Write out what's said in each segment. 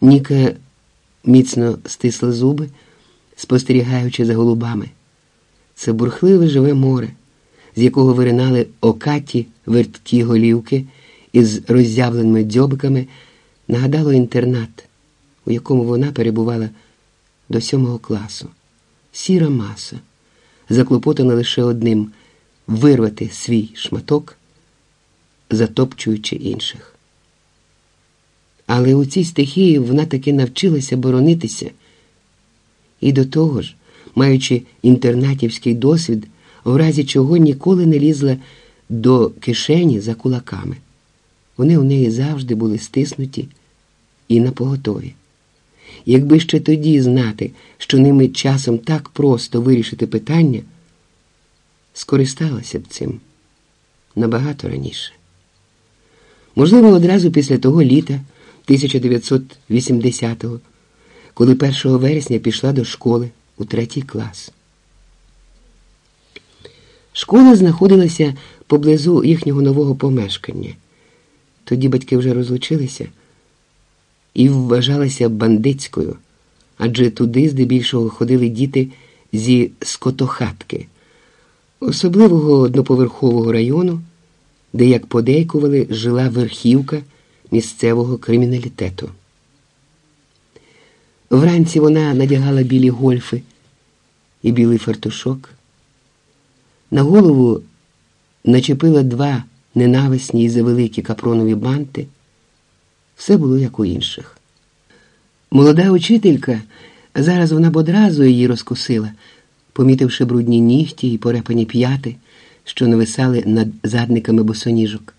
Ніка міцно стисла зуби, спостерігаючи за голубами. Це бурхливе живе море, з якого виринали окаті верткі голівки із роззявленими дзьобиками, нагадало інтернат, у якому вона перебувала до сьомого класу. Сіра маса, заклопотана лише одним вирвати свій шматок, затопчуючи інших. Але у цій стихії вона таки навчилася боронитися і до того ж, маючи інтернатівський досвід, в разі чого ніколи не лізла до кишені за кулаками. Вони у неї завжди були стиснуті і напоготові. Якби ще тоді знати, що ними часом так просто вирішити питання, скористалася б цим набагато раніше. Можливо, одразу після того літа 1980-го, коли 1 вересня пішла до школи у третій клас. Школа знаходилася поблизу їхнього нового помешкання. Тоді батьки вже розлучилися і вважалася бандитською, адже туди здебільшого ходили діти зі скотохатки, особливого одноповерхового району, де, як подейкували, жила верхівка місцевого криміналітету. Вранці вона надягала білі гольфи і білий фартушок. На голову начепила два ненависні і завеликі капронові банти. Все було як у інших. Молода учителька, зараз вона б одразу її розкусила, помітивши брудні нігті і порепані п'яти, що нависали над задниками босоніжок,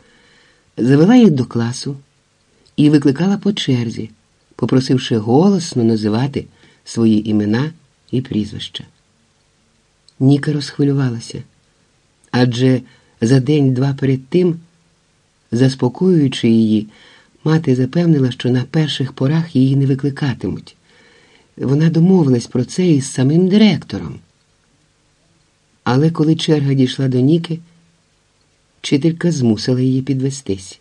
завела їх до класу і викликала по черзі, попросивши голосно називати свої імена і прізвища. Ніка розхвилювалася, адже за день-два перед тим, заспокоюючи її, мати запевнила, що на перших порах її не викликатимуть. Вона домовилась про це із самим директором. Але коли черга дійшла до Ніки, вчителька змусила її підвестись.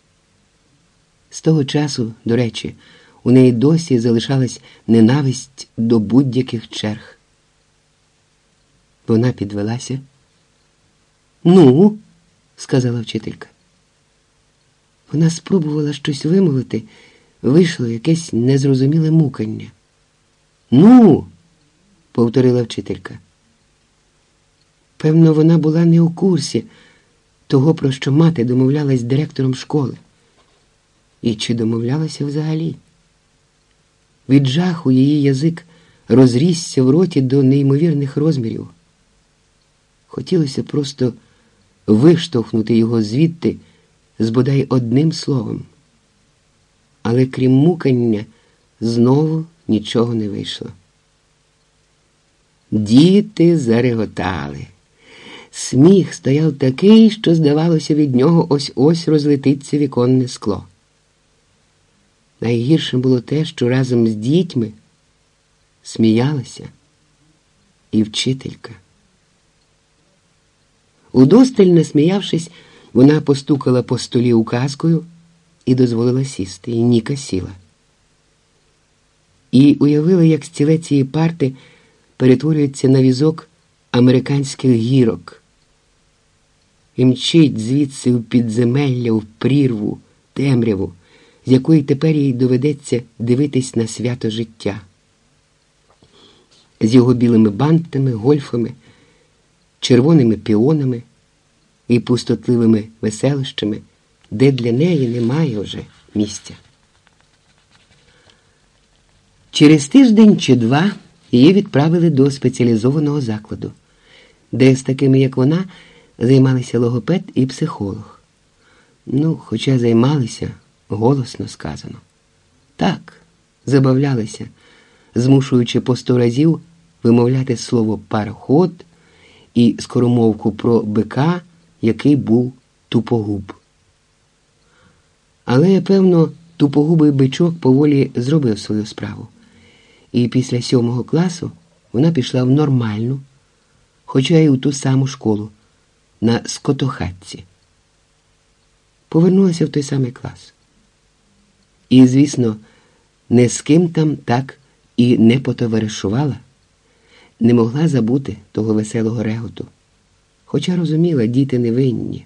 З того часу, до речі, у неї досі залишалась ненависть до будь-яких черг. Вона підвелася. Ну, сказала вчителька. Вона спробувала щось вимовити, вийшло якесь незрозуміле мукання. Ну, повторила вчителька. Певно, вона була не у курсі того, про що мати домовлялась з директором школи. І чи домовлялася взагалі? Від жаху її язик розрісся в роті до неймовірних розмірів. Хотілося просто виштовхнути його звідти з бодай одним словом. Але крім мукання, знову нічого не вийшло. Діти зареготали. Сміх стояв такий, що, здавалося, від нього ось ось розлетиться віконне скло. Найгіршим було те, що разом з дітьми сміялася і вчителька. Удосталь насміявшись, вона постукала по столі указкою і дозволила сісти, і Ніка сіла. І уявила, як стілець її парти перетворюється на візок американських гірок і мчить звідси в підземелля, в прірву, темряву, якої тепер їй доведеться дивитись на свято життя, з його білими бантами, гольфами, червоними піонами і пустотливими веселищами, де для неї немає вже місця. Через тиждень чи два її відправили до спеціалізованого закладу, де з такими, як вона, займалися логопед і психолог. Ну, хоча займалися, голосно сказано. Так, забавлялися, змушуючи по сто разів вимовляти слово пароход і скоромовку про бика який був тупогуб. Але, певно, тупогубий бичок поволі зробив свою справу. І після сьомого класу вона пішла в нормальну, хоча й у ту саму школу, на скотохатці. Повернулася в той самий клас. І, звісно, не з ким там так і не потоваришувала, не могла забути того веселого реготу. Хоча розуміла, діти невинні.